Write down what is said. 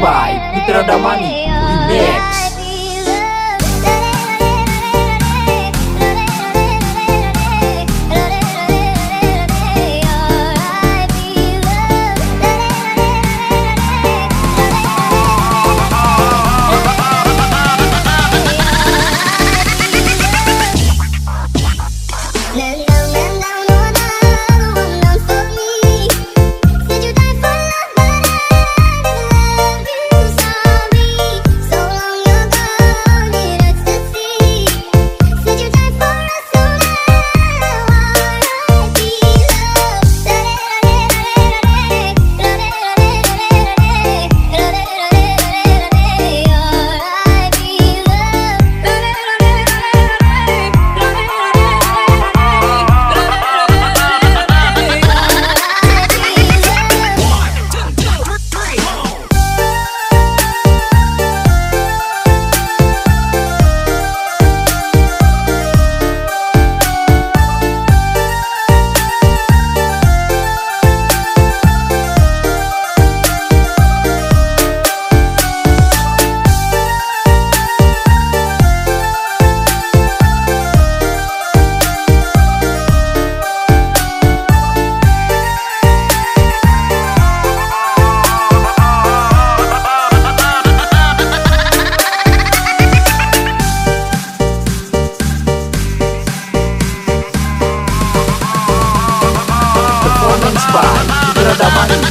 By Mitra Damani Remix Somebody